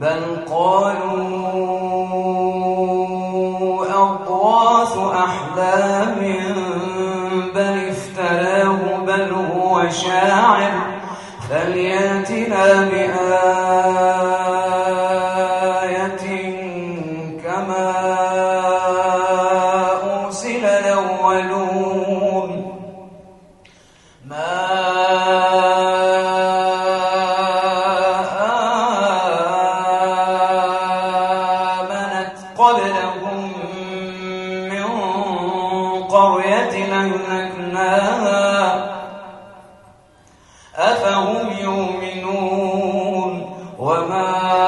بل قالوا أضواث أحلام بل افتراه بل هو شاعر فلياتنا بآية أفهم يؤمنون وما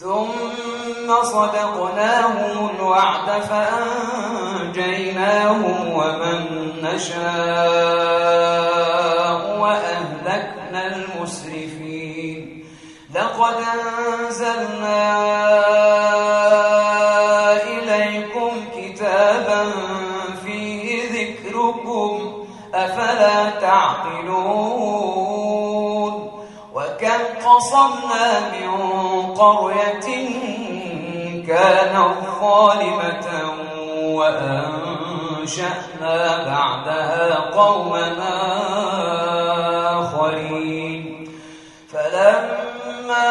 ثم صدقناهم الوعد فأنجيناهم ومن نشاء وأهلكنا المسرفين. لقد أنزلنا قصمنا من قرية كانت ظالمة وأنشأنا بعدها قومنا آخرين. فلما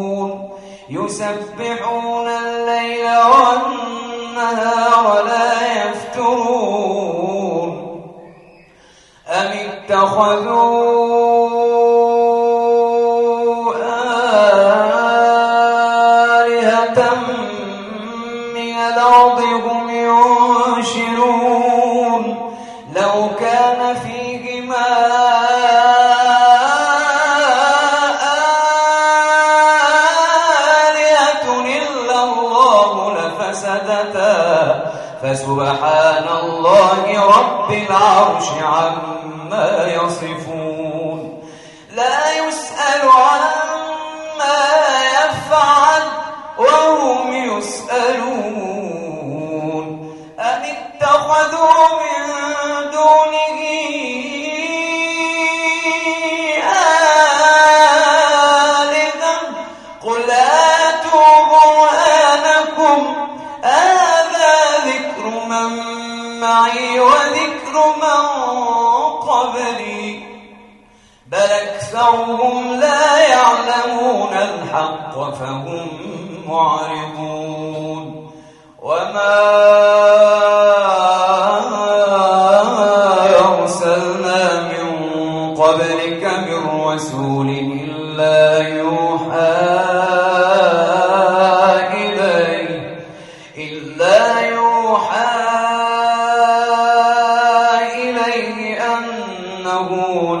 يسبحون الليل والنهار لا يفترون. أم اتخذوا 的老乡 سبحانه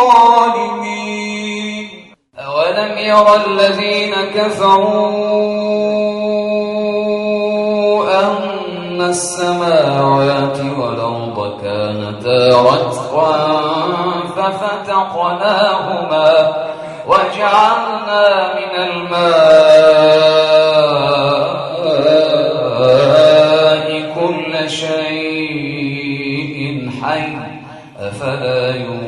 الظالمين. أولم يرى الذين كفروا أن السماوات والأرض كانتا رتقا ففتقناهما وجعلنا من الماء كل شيء حي أفلا يؤمنون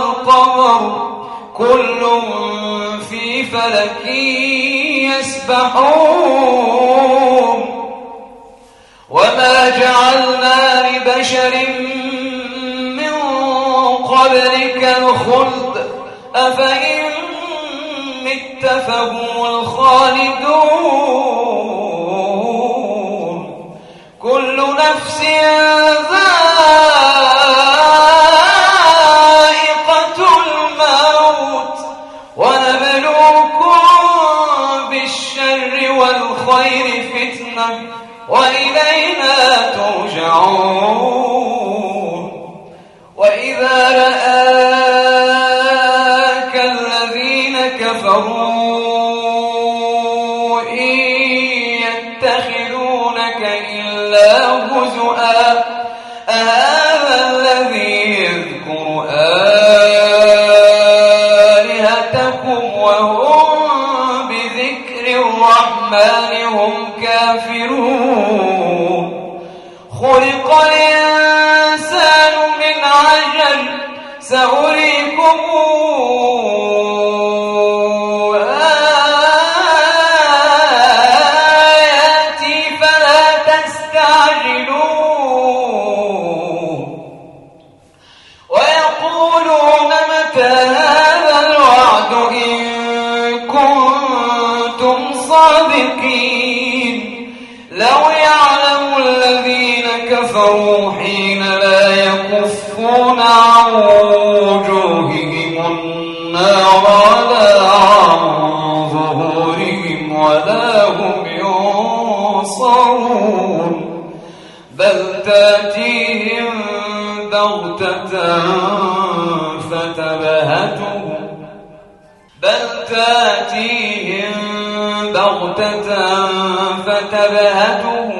والقمر كل في فلك يسبحون. وما جعلنا لبشر قبلك الخلد أفإن مت فهم الخالدون. كل نفس ذائقة يتخذونك إلا هزؤا. أهذا لا يكفون عن وجوههم النار ولا عن ظهورهم ولا هم ينصرون. بل تأتيهم بغتة فتبهتهم. بل تأتيهم بغتة فتبهتهم.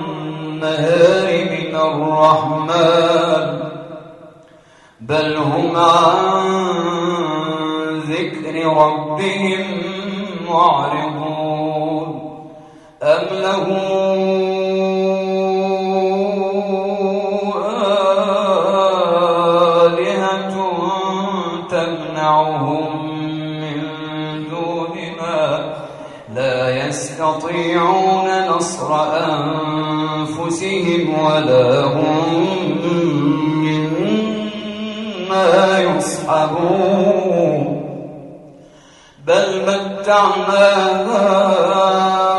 من الرحمن. بل هم عن ذكر ربهم معرضون. أم لهم آلهة تمنعهم من دوننا؟ لا يستطيعون نصر أنفسهم ولا هم منا يصحبون بل متعنا هؤلاء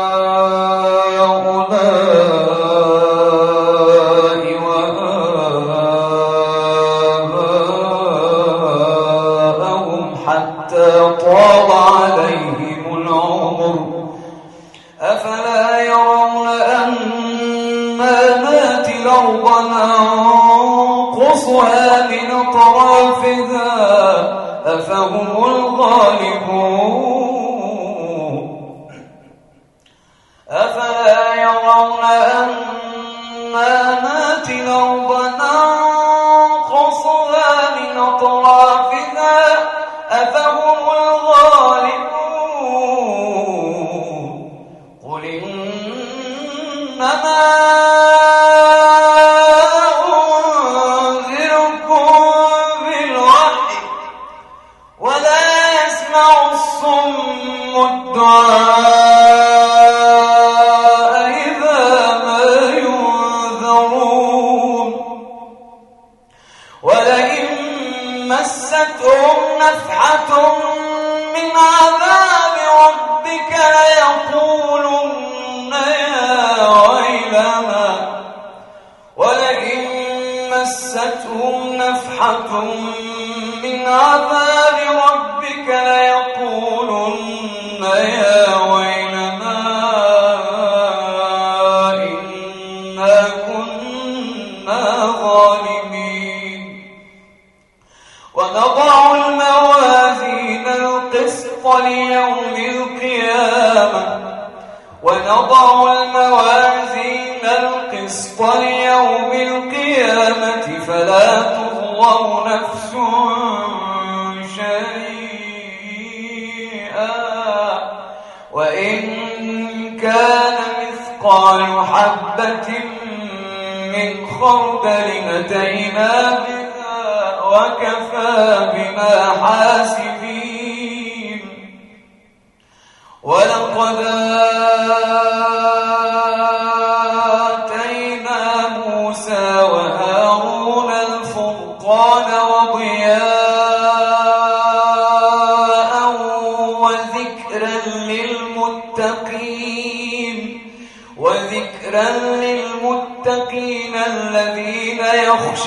الدعاء إذا ما ينذرون ولئن مستهم نفحة من عذاب ربك يا ولئن مستهم نفحة من عذاب ونضع الموازين القسط ليوم القيامة فلا تظلم نفس شيئا. وإن كان مثقال حبة من خردل أتينا بها وكفى بنا حاسبين. ولقد آتينا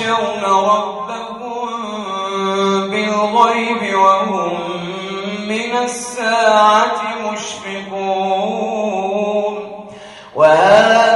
يخشون ربهم بالغيب وهم من الساعة مشفقون. وهذا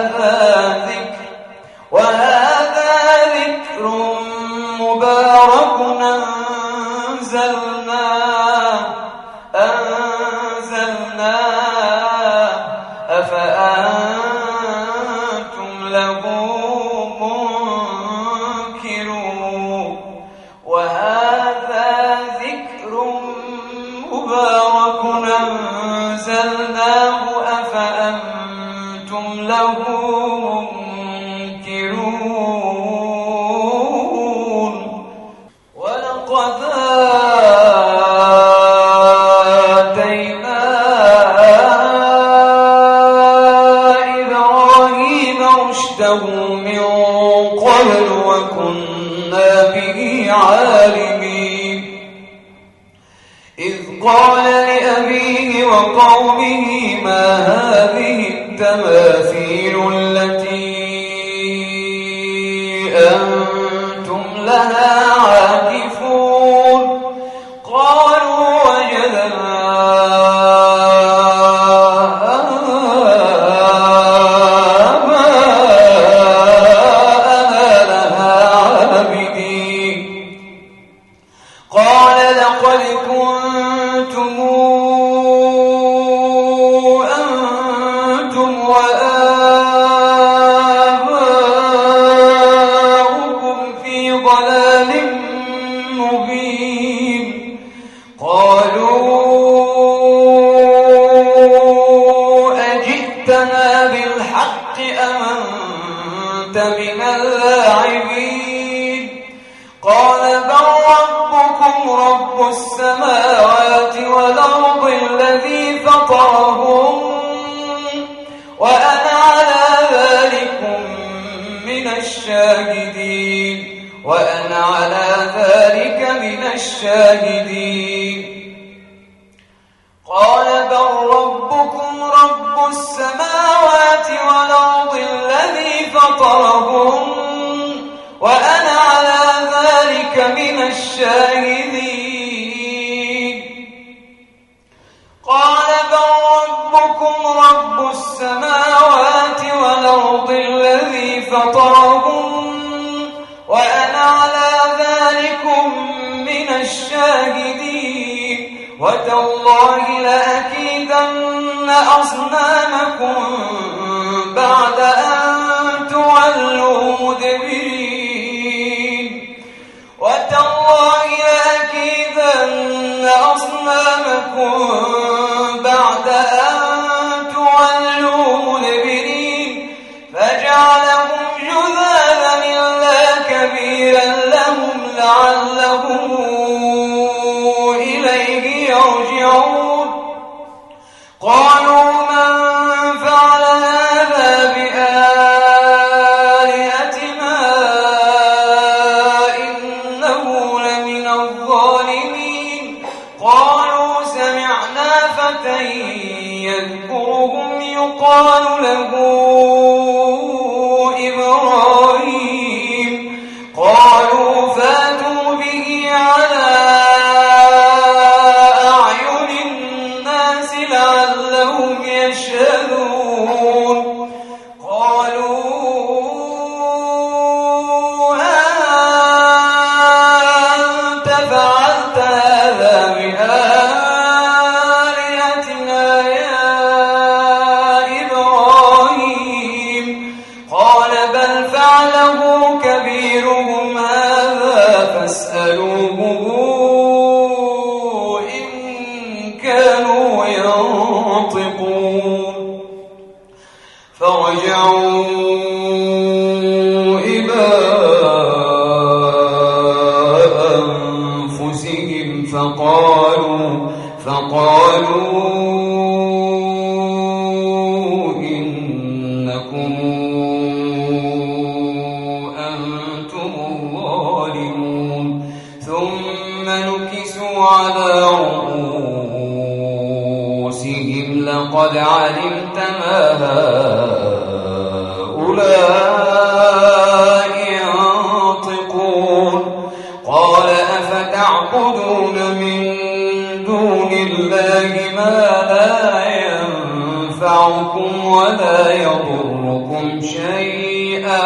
الشاهدين قال بل ربكم رب السماوات والأرض الذي فطرهم وأنا على ذلكم من الشاهدين. وتالله لأكيدن أصلا الله ما لا ينفعكم ولا يضركم شيئا.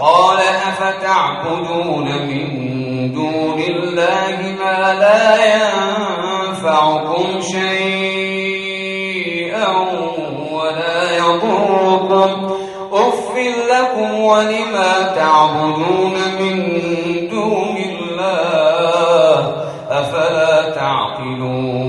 قال أفتعبدون من دون الله ما لا ينفعكم شيئا ولا يضركم. أفل لكم ولما تعبدون من دون الله أفلا تعقلون؟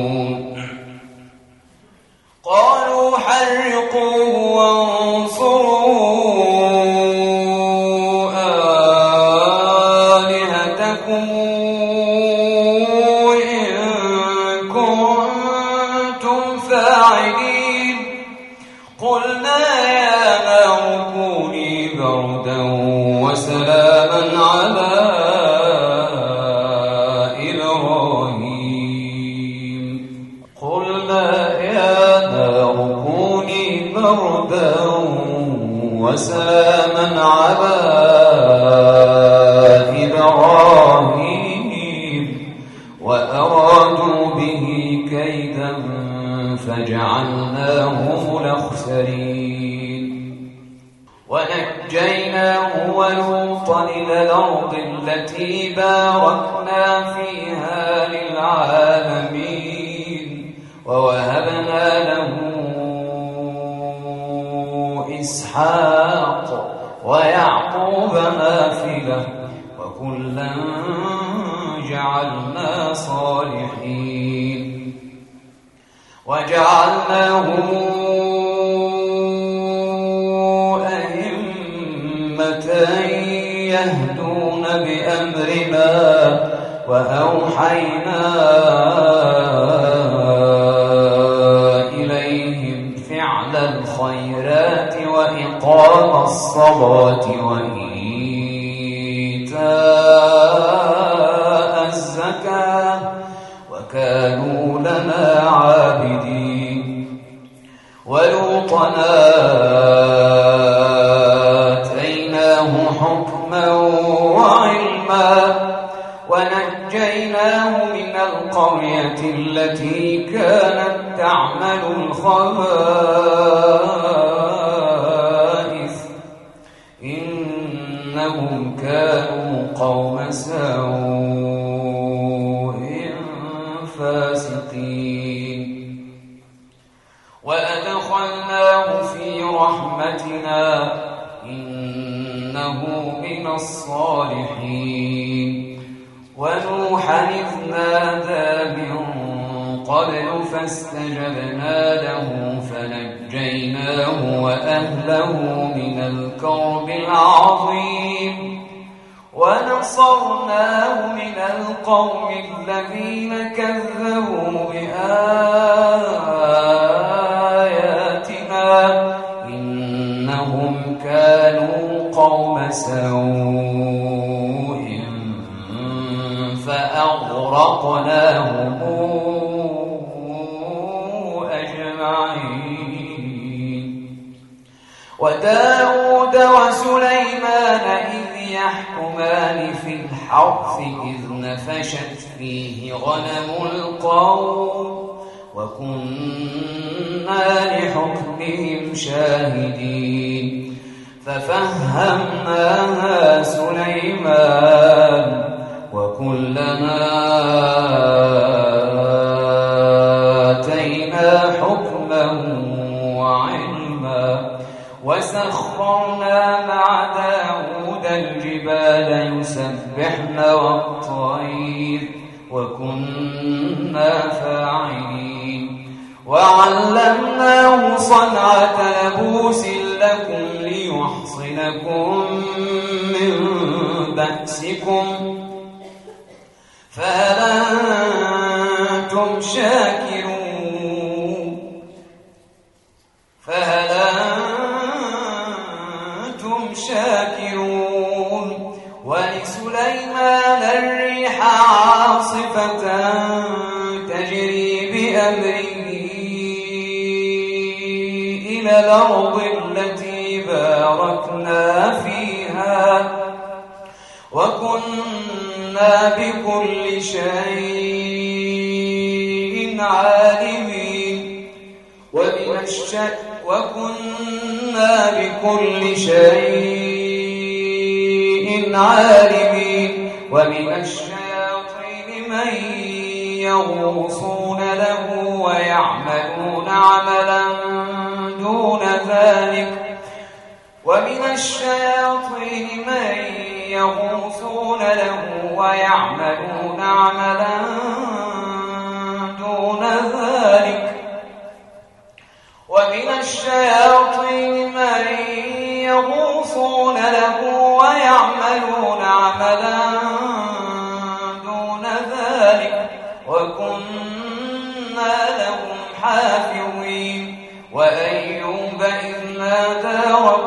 جعلنا صالحين. وجعلناهم أئمة يهدون بأمرنا وأوحينا وإقام الصلاة وإيتاء ولوطنا آتيناه حكما وعلما ونجيناه من القرية التي كانت تعمل الخبائث. فأغرقناهم أجمعين وداود وسليمان إذ يحكمان في الحرث إذ نفشت فيه غنم القوم وكنا لحكمهم شاهدين ففهمناها سليمان وكلنا آتينا حكما وعلما وسخرنا مع داود الجبال يسبحن والطير وكنا فاعلين. وعلمناه صنعة لبوس لكم ليحصنكم من بأسكم فهل أنتم شاكرون؟ فهل أنتم شاكرون؟ ولسليمان الريح عاصفة تجري بأمره إلى الأرض فيها وكنا بكل شيء عالمين. ومن الشك وكنا بكل شيء عالمين. ومن الشياطين من يغوصون له ويعملون عملا دون ذلك. ومن الشياطين من يغوصون له ويعملون عملا دون ذلك. ومن الشياطين من يغوصون له ويعملون عملا دون ذلك. وكنا لهم حافظين. وأيوب إذ نادى ربه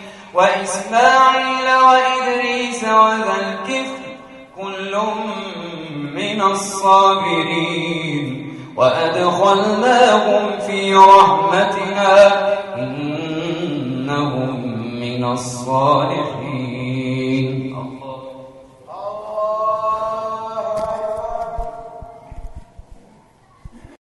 وإسماعيل وإدريس وذا الكفر كل من الصابرين وأدخلناهم في رحمتنا إنهم من الصالحين